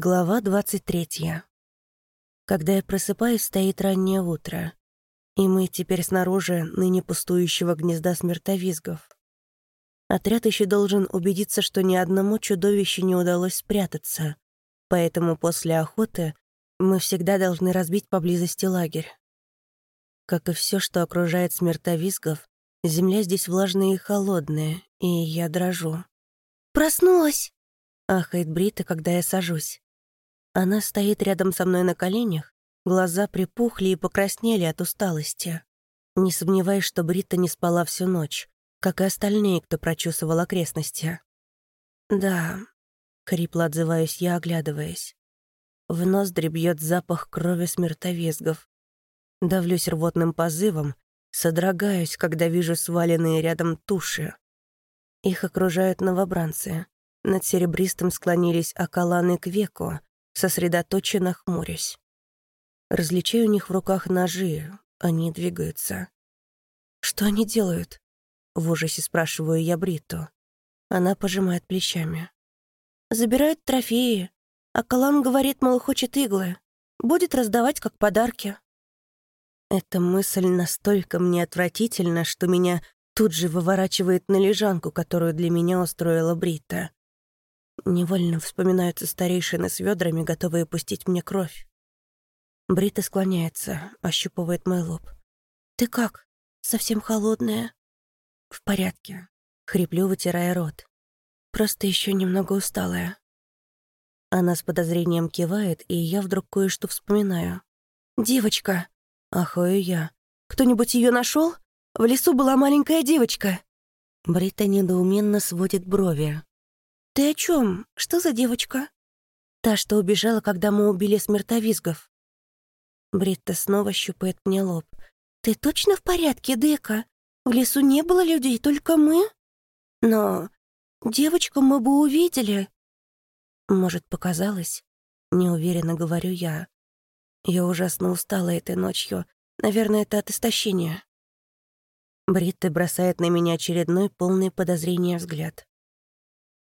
Глава 23. Когда я просыпаюсь, стоит раннее утро, и мы теперь снаружи ныне пустующего гнезда смертовизгов. Отряд еще должен убедиться, что ни одному чудовищу не удалось спрятаться, поэтому после охоты мы всегда должны разбить поблизости лагерь. Как и все, что окружает смертовизгов, земля здесь влажная и холодная, и я дрожу. «Проснулась!» Ахает Брита, когда я сажусь. Она стоит рядом со мной на коленях, глаза припухли и покраснели от усталости. Не сомневаюсь, что Брита не спала всю ночь, как и остальные, кто прочесывал окрестности. «Да», — хрипло отзываюсь я, оглядываясь. В ноздри бьет запах крови смертовезгов. Давлюсь рвотным позывом, содрогаюсь, когда вижу сваленные рядом туши. Их окружают новобранцы. Над серебристым склонились околаны к веку, сосредоточенно хмурясь. Различаю у них в руках ножи, они двигаются. «Что они делают?» — в ужасе спрашиваю я Бриту. Она пожимает плечами. «Забирают трофеи. А Калан говорит, мол, хочет иглы. Будет раздавать как подарки». Эта мысль настолько мне отвратительна, что меня тут же выворачивает на лежанку, которую для меня устроила Брита. Невольно вспоминаются старейшины с ведрами, готовые пустить мне кровь. Брита склоняется, ощупывает мой лоб. «Ты как? Совсем холодная?» «В порядке», — хриплю, вытирая рот. «Просто еще немного усталая». Она с подозрением кивает, и я вдруг кое-что вспоминаю. «Девочка!» — ахаю я. «Кто-нибудь ее нашел? В лесу была маленькая девочка!» Брита недоуменно сводит брови. «Ты о чем? Что за девочка?» «Та, что убежала, когда мы убили смертовизгов». Бритта снова щупает мне лоб. «Ты точно в порядке, Дека? В лесу не было людей, только мы?» «Но девочку мы бы увидели». «Может, показалось?» Неуверенно говорю я. Я ужасно устала этой ночью. Наверное, это от истощения. Бритта бросает на меня очередной полный подозрения взгляд.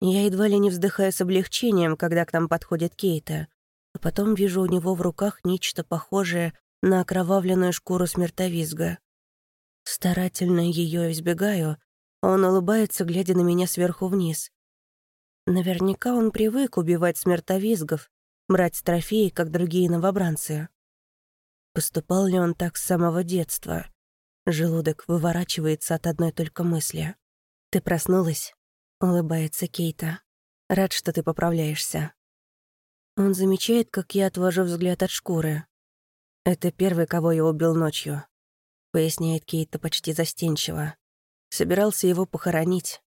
Я едва ли не вздыхаю с облегчением, когда к нам подходит Кейта, а потом вижу у него в руках нечто похожее на окровавленную шкуру смертовизга. Старательно ее избегаю, он улыбается, глядя на меня сверху вниз. Наверняка он привык убивать смертовизгов, брать трофеи, как другие новобранцы. Поступал ли он так с самого детства? Желудок выворачивается от одной только мысли. «Ты проснулась?» Улыбается Кейта. Рад, что ты поправляешься. Он замечает, как я отвожу взгляд от шкуры. Это первый, кого я убил ночью. Поясняет Кейта почти застенчиво. Собирался его похоронить.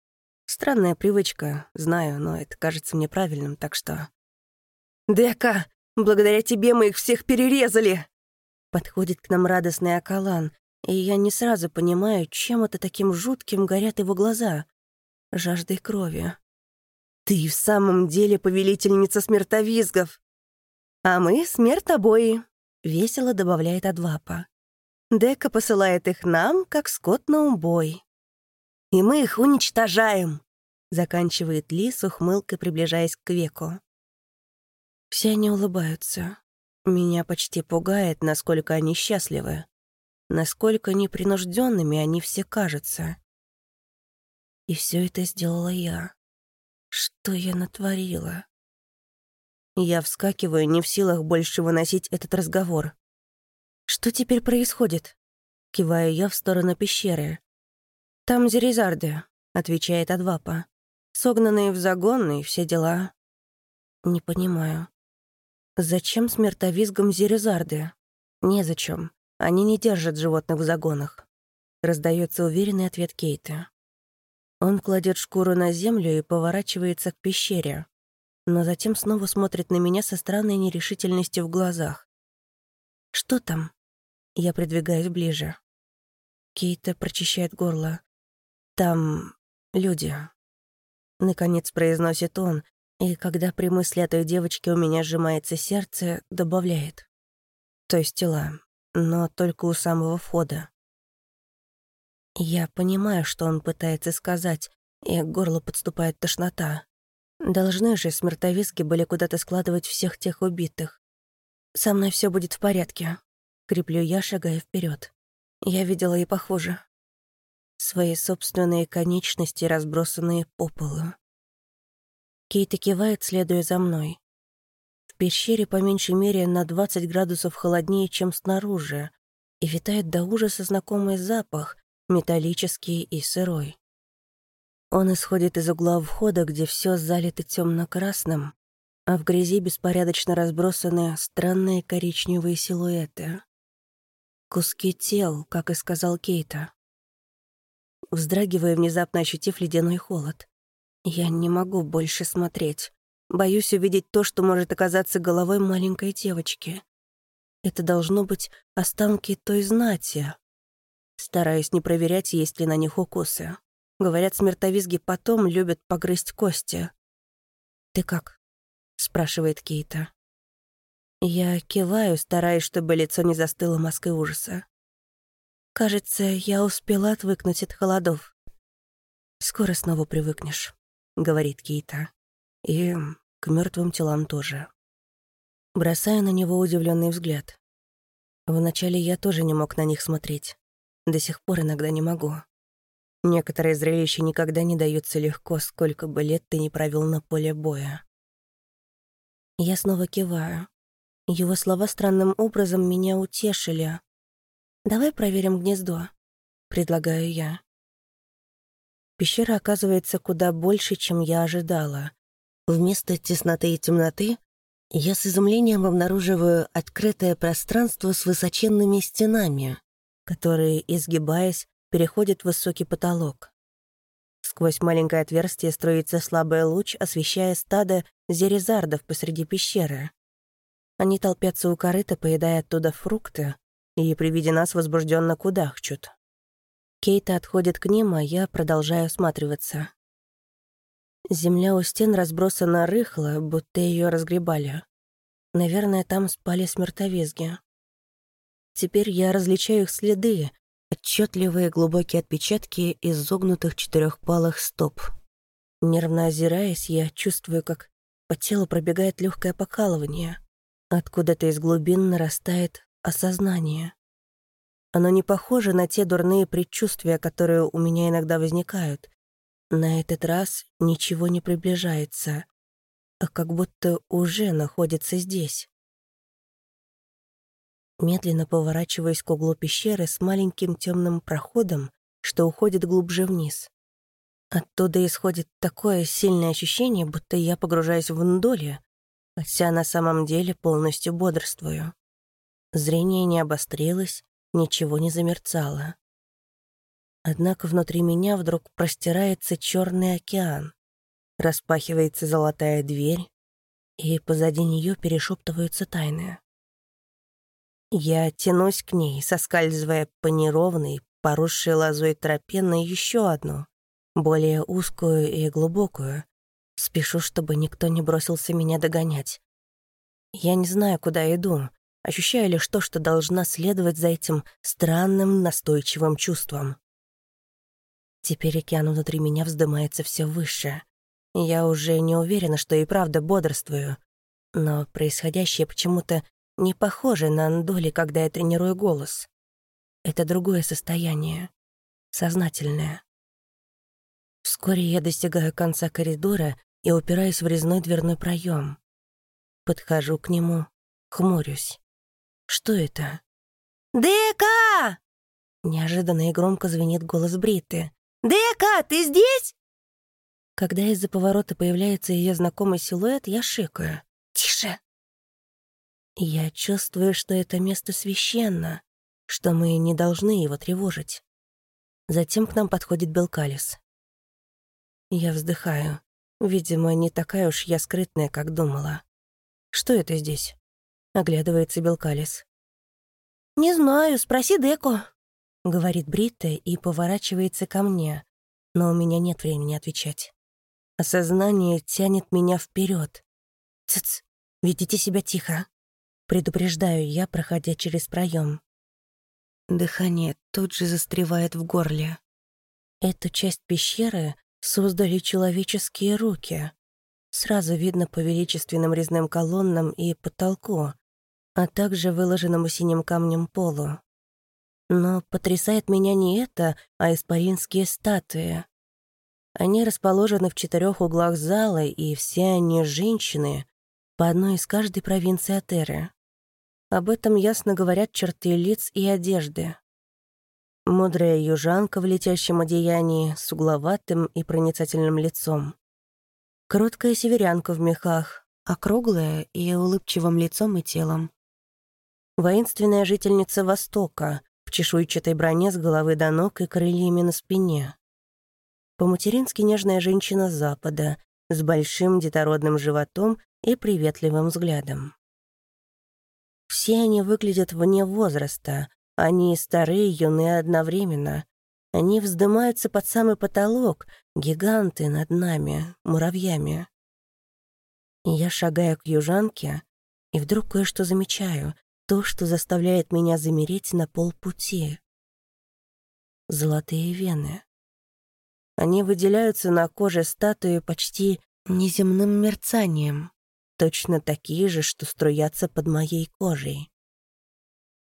Странная привычка, знаю, но это кажется мне правильным, так что... «Дека, благодаря тебе мы их всех перерезали!» Подходит к нам радостный Акалан, и я не сразу понимаю, чем это таким жутким горят его глаза жаждой крови. «Ты в самом деле повелительница смертовизгов!» «А мы — смертобои», — весело добавляет Адвапа. «Дека посылает их нам, как скот на убой». «И мы их уничтожаем», — заканчивает Ли с ухмылкой, приближаясь к веку. Все они улыбаются. Меня почти пугает, насколько они счастливы. Насколько непринужденными они все кажутся. И все это сделала я. Что я натворила? Я вскакиваю, не в силах больше выносить этот разговор. «Что теперь происходит?» Киваю я в сторону пещеры. «Там Зерезарды», — отвечает Адвапа. «Согнанные в загон и все дела». «Не понимаю. Зачем смертовизгам Зерезарды?» «Незачем. Они не держат животных в загонах», — раздается уверенный ответ Кейта. Он кладет шкуру на землю и поворачивается к пещере, но затем снова смотрит на меня со странной нерешительностью в глазах. «Что там?» Я придвигаюсь ближе. Кейта прочищает горло. «Там люди». Наконец произносит он, и когда при мысли о той девочке у меня сжимается сердце, добавляет. То есть тела, но только у самого входа. Я понимаю, что он пытается сказать, и к горлу подступает тошнота. Должны же смертовиски были куда-то складывать всех тех убитых. «Со мной все будет в порядке», — креплю я, шагая вперед. Я видела и похуже. Свои собственные конечности, разбросанные по полу. Кейта кивает, следуя за мной. В пещере по меньшей мере на 20 градусов холоднее, чем снаружи, и витает до ужаса знакомый запах, металлический и сырой. Он исходит из угла входа, где все залито темно-красным, а в грязи беспорядочно разбросаны странные коричневые силуэты. Куски тел, как и сказал Кейта. Вздрагивая, внезапно ощутив ледяной холод. Я не могу больше смотреть. Боюсь увидеть то, что может оказаться головой маленькой девочки. Это должно быть останки той знати. Стараюсь не проверять, есть ли на них укусы. Говорят, смертовизги потом любят погрызть кости. «Ты как?» — спрашивает Кейта. Я киваю, стараясь, чтобы лицо не застыло маской ужаса. Кажется, я успела отвыкнуть от холодов. «Скоро снова привыкнешь», — говорит Кейта. «И к мертвым телам тоже». Бросаю на него удивленный взгляд. Вначале я тоже не мог на них смотреть. До сих пор иногда не могу. Некоторые зрелища никогда не даются легко, сколько бы лет ты не провел на поле боя. Я снова киваю. Его слова странным образом меня утешили. «Давай проверим гнездо», — предлагаю я. Пещера оказывается куда больше, чем я ожидала. Вместо тесноты и темноты я с изумлением обнаруживаю открытое пространство с высоченными стенами, которые, изгибаясь, переходит в высокий потолок. Сквозь маленькое отверстие струится слабый луч, освещая стадо зерезардов посреди пещеры. Они толпятся у корыта, поедая оттуда фрукты, и при виде нас возбужденно кудахчут. Кейта отходит к ним, а я продолжаю осматриваться. Земля у стен разбросана рыхло, будто ее разгребали. Наверное, там спали смертовизги. Теперь я различаю их следы, Отчетливые глубокие отпечатки изогнутых четырехпалых стоп. Нервно озираясь, я чувствую, как по телу пробегает легкое покалывание. Откуда-то из глубин нарастает осознание. Оно не похоже на те дурные предчувствия, которые у меня иногда возникают. На этот раз ничего не приближается, а как будто уже находится здесь. Медленно поворачиваясь к углу пещеры с маленьким темным проходом, что уходит глубже вниз. Оттуда исходит такое сильное ощущение, будто я погружаюсь в ндоле, хотя на самом деле полностью бодрствую. Зрение не обострилось, ничего не замерцало. Однако внутри меня вдруг простирается черный океан, распахивается золотая дверь, и позади нее перешептываются тайны. Я тянусь к ней, соскальзывая по неровной, поросшей лозой тропе на еще одну, более узкую и глубокую. Спешу, чтобы никто не бросился меня догонять. Я не знаю, куда иду, ощущаю лишь то, что должна следовать за этим странным настойчивым чувством. Теперь океан внутри меня вздымается все выше. Я уже не уверена, что и правда бодрствую, но происходящее почему-то не похоже на андоли, когда я тренирую голос. Это другое состояние, сознательное. Вскоре я достигаю конца коридора и упираюсь в резной дверной проем. Подхожу к нему, хмурюсь. Что это? «Дека!» Неожиданно и громко звенит голос Бриты. «Дека, ты здесь?» Когда из-за поворота появляется ее знакомый силуэт, я шикаю. «Тише!» Я чувствую, что это место священно, что мы не должны его тревожить. Затем к нам подходит Белкалис. Я вздыхаю. Видимо, не такая уж я скрытная, как думала. Что это здесь? Оглядывается Белкалис. «Не знаю, спроси Деко», — говорит Бритта и поворачивается ко мне, но у меня нет времени отвечать. Осознание тянет меня вперед. «Цыц, ведите себя тихо», Предупреждаю я, проходя через проем. Дыхание тут же застревает в горле. Эту часть пещеры создали человеческие руки. Сразу видно по величественным резным колоннам и потолку, а также выложенному синим камнем полу. Но потрясает меня не это, а испаринские статуи. Они расположены в четырех углах зала, и все они женщины, по одной из каждой провинции Атеры. Об этом ясно говорят черты лиц и одежды. Мудрая южанка в летящем одеянии с угловатым и проницательным лицом. Кроткая северянка в мехах, округлая и улыбчивым лицом и телом. Воинственная жительница Востока в чешуйчатой броне с головы до ног и крыльями на спине. По-матерински нежная женщина Запада с большим детородным животом и приветливым взглядом. Все они выглядят вне возраста, они старые юные одновременно, они вздымаются под самый потолок, гиганты над нами, муравьями. Я шагаю к южанке, и вдруг кое-что замечаю, то, что заставляет меня замереть на полпути. Золотые вены. Они выделяются на коже статуи почти неземным мерцанием, точно такие же, что струятся под моей кожей.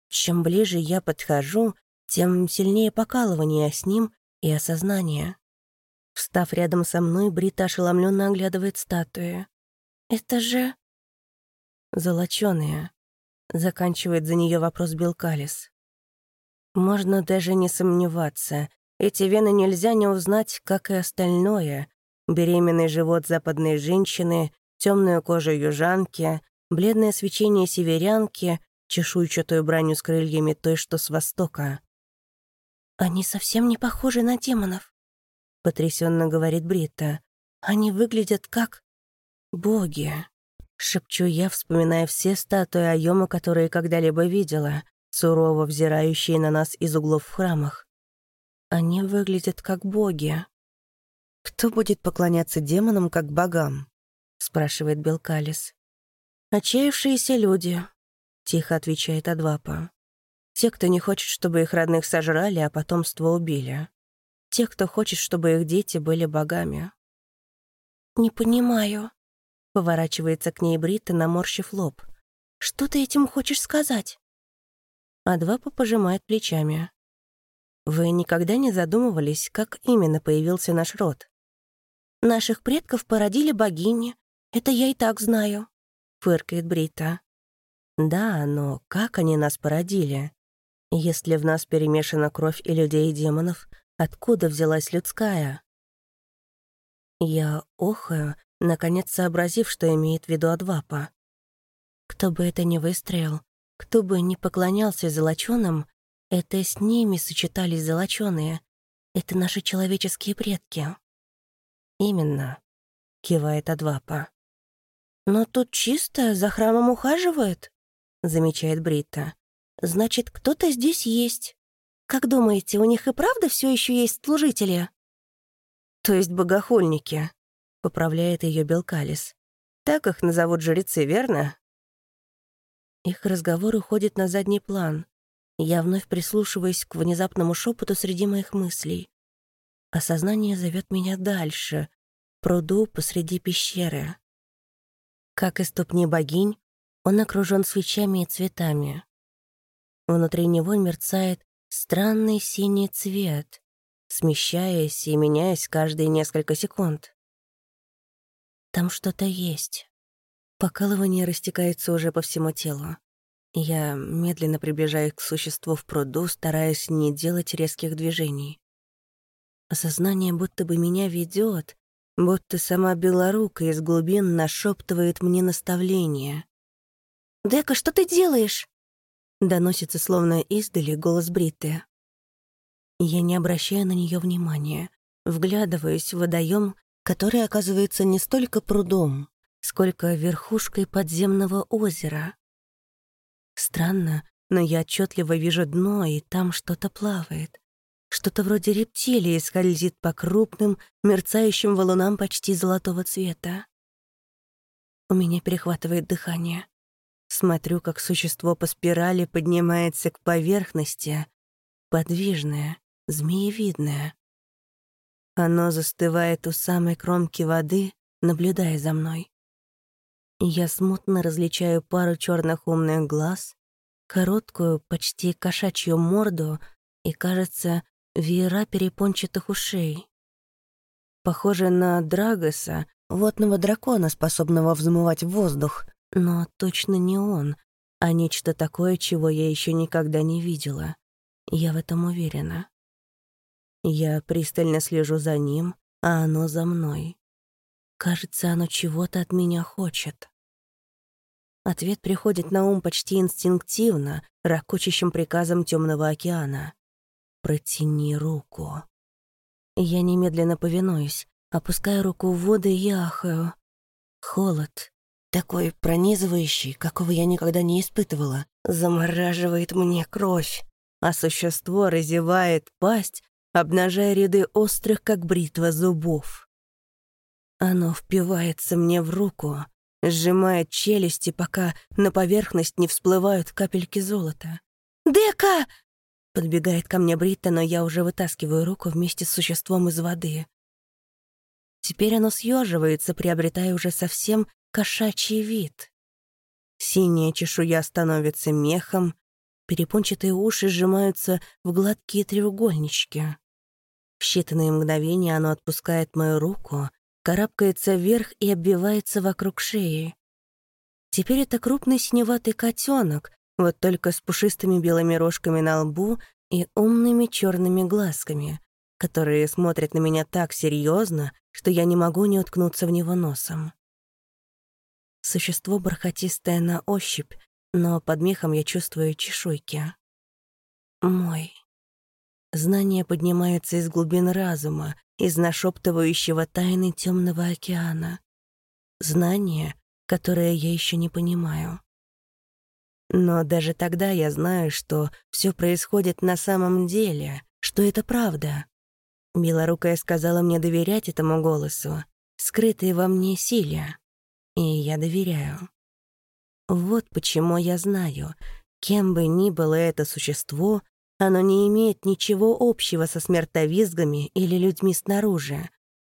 Чем ближе я подхожу, тем сильнее покалывание с ним и осознание. Встав рядом со мной, Брита ошеломленно оглядывает статуи. «Это же...» «Золочёные», — заканчивает за нее вопрос Белкалис. «Можно даже не сомневаться. Эти вены нельзя не узнать, как и остальное. Беременный живот западной женщины, темную кожу южанки, бледное свечение северянки, чешуйчатую броню с крыльями той, что с востока. «Они совсем не похожи на демонов», — потрясенно говорит Брита. «Они выглядят как боги», — шепчу я, вспоминая все статуи Айома, которые когда-либо видела, сурово взирающие на нас из углов в храмах. Они выглядят как боги. «Кто будет поклоняться демонам как богам?» — спрашивает Белкалис. «Отчаявшиеся люди», — тихо отвечает Адвапа. Те, кто не хочет, чтобы их родных сожрали, а потомство убили. Те, кто хочет, чтобы их дети были богами. «Не понимаю», — поворачивается к ней Брита, наморщив лоб. «Что ты этим хочешь сказать?» Адвапа пожимает плечами. «Вы никогда не задумывались, как именно появился наш род?» «Наших предков породили богини. Это я и так знаю», — фыркает Брита. «Да, но как они нас породили? Если в нас перемешана кровь и людей, и демонов, откуда взялась людская? Я охаю, наконец сообразив, что имеет в виду Адвапа. Кто бы это ни выстроил, кто бы ни поклонялся золочёным, это с ними сочетались золочёные. Это наши человеческие предки. Именно, кивает Адвапа. Но тут чисто, за храмом ухаживают, замечает Брита. Значит, кто-то здесь есть. Как думаете, у них и правда все еще есть служители? То есть богохульники, поправляет ее Белкалис. Так их назовут жрецы, верно? Их разговор уходит на задний план. Я вновь прислушиваюсь к внезапному шепоту среди моих мыслей. Осознание зовет меня дальше, пруду посреди пещеры. Как и ступни богинь, он окружен свечами и цветами. Внутри него мерцает странный синий цвет, смещаясь и меняясь каждые несколько секунд. Там что-то есть. Покалывание растекается уже по всему телу. Я медленно приближаюсь к существу в пруду, стараясь не делать резких движений. Осознание будто бы меня ведет, будто сама белорука из глубин нашептывает мне наставление. «Дека, что ты делаешь?» Доносится словно издали голос Бритты. Я не обращаю на нее внимания, вглядываюсь в водоем, который оказывается не столько прудом, сколько верхушкой подземного озера. Странно, но я отчетливо вижу дно, и там что-то плавает. Что-то вроде рептилии скользит по крупным, мерцающим валунам почти золотого цвета. У меня перехватывает дыхание. Смотрю, как существо по спирали поднимается к поверхности, подвижное, змеевидное. Оно застывает у самой кромки воды, наблюдая за мной. Я смутно различаю пару черных умных глаз, короткую, почти кошачью морду и, кажется, веера перепончатых ушей. Похоже на Драгоса, водного дракона, способного взмывать в воздух, но точно не он, а нечто такое, чего я еще никогда не видела. Я в этом уверена. Я пристально слежу за ним, а оно за мной. Кажется, оно чего-то от меня хочет. Ответ приходит на ум почти инстинктивно, ракочащим приказом темного океана. «Протяни руку». Я немедленно повинуюсь, опускаю руку в воду и ахаю. Холод, такой пронизывающий, какого я никогда не испытывала, замораживает мне кровь, а существо разевает пасть, обнажая ряды острых, как бритва, зубов. Оно впивается мне в руку, сжимает челюсти, пока на поверхность не всплывают капельки золота. «Дека!» Подбегает ко мне Бритта, но я уже вытаскиваю руку вместе с существом из воды. Теперь оно съеживается, приобретая уже совсем кошачий вид. Синяя чешуя становится мехом, перепончатые уши сжимаются в гладкие треугольнички. В считанные мгновения оно отпускает мою руку, карабкается вверх и обвивается вокруг шеи. Теперь это крупный синеватый котенок, вот только с пушистыми белыми рожками на лбу и умными черными глазками, которые смотрят на меня так серьезно, что я не могу не уткнуться в него носом. Существо бархатистое на ощупь, но под мехом я чувствую чешуйки. Мой. Знание поднимается из глубин разума, из нашептывающего тайны темного океана. Знание, которое я еще не понимаю. Но даже тогда я знаю, что все происходит на самом деле, что это правда. Белорукая сказала мне доверять этому голосу, скрытой во мне силе. И я доверяю. Вот почему я знаю, кем бы ни было это существо, оно не имеет ничего общего со смертовизгами или людьми снаружи,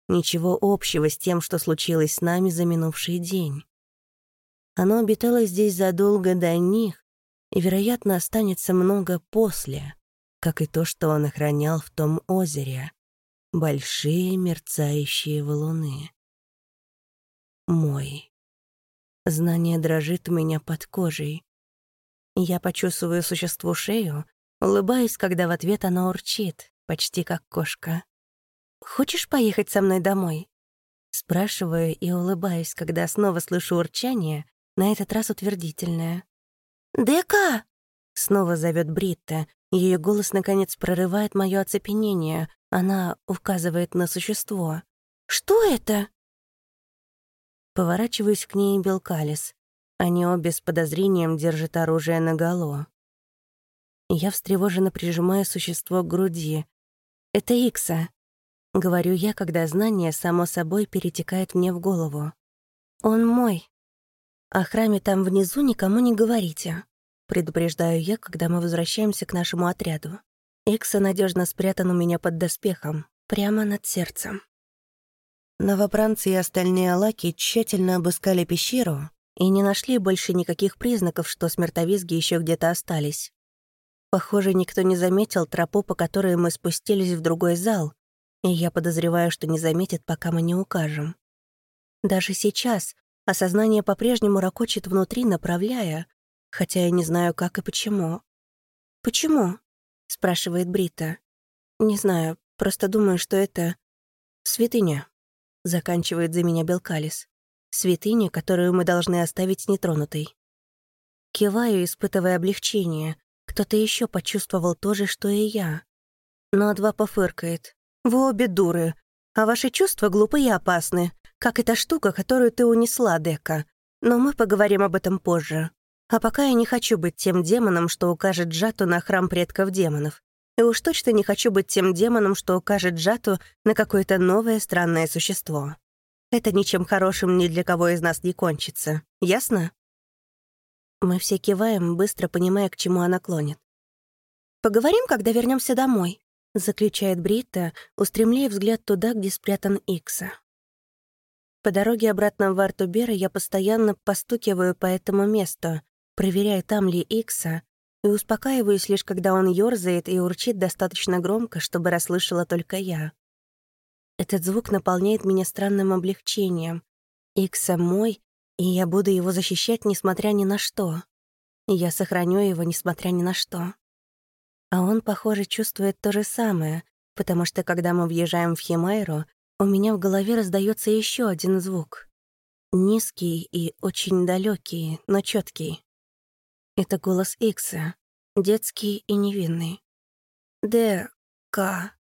ничего общего с тем, что случилось с нами за минувший день. Оно обитало здесь задолго до них и, вероятно, останется много после, как и то, что он охранял в том озере. Большие мерцающие валуны. Мой. Знание дрожит у меня под кожей. Я почувствую существу шею, Улыбаюсь, когда в ответ она урчит, почти как кошка. «Хочешь поехать со мной домой?» Спрашиваю и улыбаюсь, когда снова слышу урчание, на этот раз утвердительное. «Дека!» — снова зовет Бритта. Ее голос, наконец, прорывает мое оцепенение. Она указывает на существо. «Что это?» Поворачиваюсь к ней Белкалис. Они обе с подозрением держат оружие наголо. Я встревоженно прижимаю существо к груди. «Это Икса», — говорю я, когда знание само собой перетекает мне в голову. «Он мой. О храме там внизу никому не говорите», — предупреждаю я, когда мы возвращаемся к нашему отряду. Икса надежно спрятан у меня под доспехом, прямо над сердцем. Новобранцы и остальные алаки тщательно обыскали пещеру и не нашли больше никаких признаков, что смертовизги еще где-то остались. Похоже, никто не заметил тропу, по которой мы спустились в другой зал, и я подозреваю, что не заметит, пока мы не укажем. Даже сейчас осознание по-прежнему ракочет внутри, направляя, хотя я не знаю, как и почему. «Почему?» — спрашивает Брита. «Не знаю, просто думаю, что это... святыня», — заканчивает за меня Белкалис. «Святыня, которую мы должны оставить нетронутой». Киваю, испытывая облегчение, кто-то еще почувствовал то же, что и я. Но два пофыркает. «Вы обе дуры, а ваши чувства глупы и опасны, как эта штука, которую ты унесла, Дека. Но мы поговорим об этом позже. А пока я не хочу быть тем демоном, что укажет Джату на храм предков демонов. И уж точно не хочу быть тем демоном, что укажет Джату на какое-то новое странное существо. Это ничем хорошим ни для кого из нас не кончится. Ясно? Мы все киваем, быстро понимая, к чему она клонит. «Поговорим, когда вернемся домой», — заключает Бритта, устремляя взгляд туда, где спрятан Икса. По дороге обратно в Артубера я постоянно постукиваю по этому месту, проверяя, там ли Икса, и успокаиваюсь лишь, когда он ёрзает и урчит достаточно громко, чтобы расслышала только я. Этот звук наполняет меня странным облегчением. Икса мой, и я буду его защищать, несмотря ни на что. Я сохраню его, несмотря ни на что. А он, похоже, чувствует то же самое, потому что, когда мы въезжаем в Химайру, у меня в голове раздается еще один звук. Низкий и очень далекий, но четкий. Это голос Икса, детский и невинный. «Д. К.